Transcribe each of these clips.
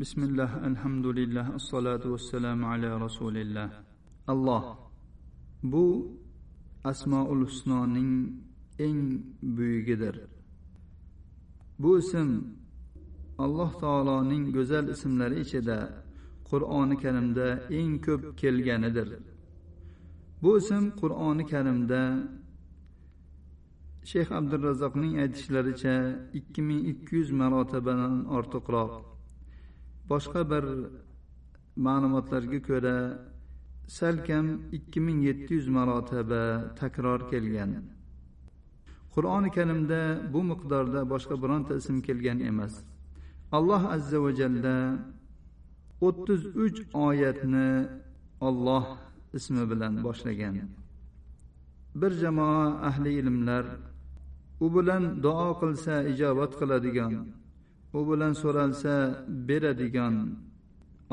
bismillah alhamdulillah assalotu vassalamu ala rasulillah. Alloh bu asmoul husnoning eng buyugidir bu ism alloh taoloning go'zal ismlari ichida qur'oni karimda eng ko'p kelganidir. Bu ism qur'oni karimda shayx abdurazzoqning aytishlaricha ikki ming ikki yuz marotabadan ortiqroq. Boshqa bir ma'lumotlarga ko'ra salkam ikki ming yetti yuz marotaba takror kelgan. Qur'oni karimda bu miqdorda boshqa bironta ism kelgan emas. Alloh azza va jalla o'ttiz uch oyatni olloh ismi bilan boshlagan. Bir jamoa ahli ilmlar u bilan duo qilsa ijobat qiladigan u bilan so'ralsa beradigan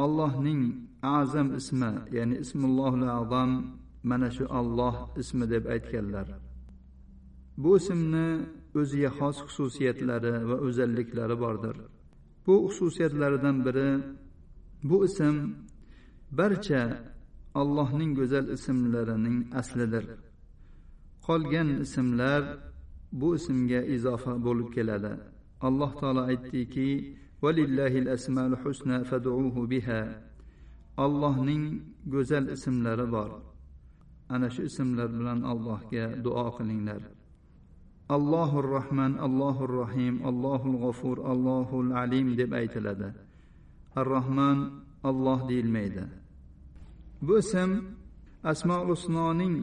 allohning azam ismi ya'ni ismullohul azam mana shu olloh ismi deb aytganlar. Bu ismni o'ziga xos xususiyatlari va o'zalliklari bordir. Bu xususiyatlaridan biri bu ism barcha allohning go'zal ismlarining aslidir. Qolgan ismlar bu ismga izofa bo'lib keladi. Alloh taolo aytdiki valillahil asmaul husna fad'uhu biha. Allohning go'zal ismlari bor. Ana shu ismlar bilan allohga duo qilinglar. Allohur rohman allohur rohim allohul g'ofur allohul alim deb aytiladi. Ar rohman alloh deyilmaydi. Bu ism asmoul husnoning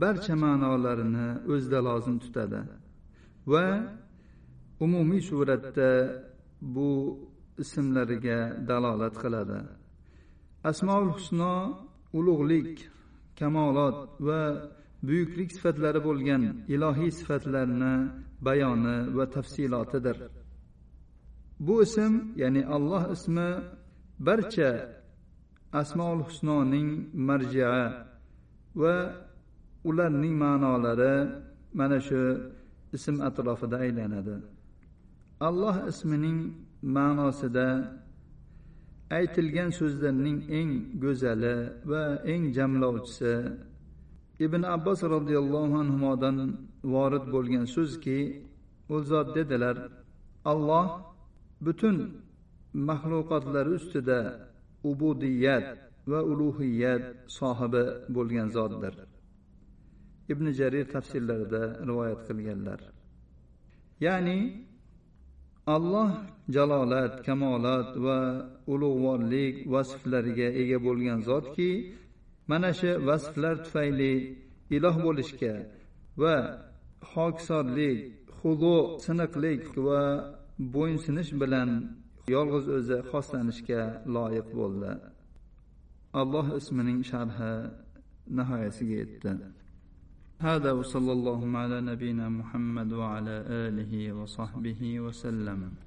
barcha ma'nolarini o'zida lozim tutadi va umumiy suratda bu ismlariga dalolat qiladi. Asmoul husno ulug'lik kamolot va buyuklik sifatlari bo'lgan ilohiy sifatlarni bayoni va tafsilotidir. Bu ism ya'ni alloh ismi barcha asmoul husnoning marjia va ularning ma'nolari mana shu ism atrofida aylanadi. Alloh ismining ma'nosida aytilgan so'zlarning eng go'zali va eng jamlovchisi ibn abbos roziyallohu anhudan vorid bo'lgan so'zki u zot dedilar alloh butun maxluqotlari ustida ubudiyat va ulug'iyat sohibi bo'lgan zotdir. Ibn jarir tafsirlarida rivoyat qilganlar. Ya'ni alloh jalolat kamolat va ulug'vorlik vasflariga ega bo'lgan zotki mana shu vasflar tufayli iloh bo'lishga va hokisorlik hudu siniqlik va bo'ysunush bilan yolg'iz o'zi xoslanishga loyiq bo'ldi. Alloh ismining sharhi nihoyasiga yetdi. هذا وصلى الله على نبينا محمد وعلى آله وصحبه وسلم.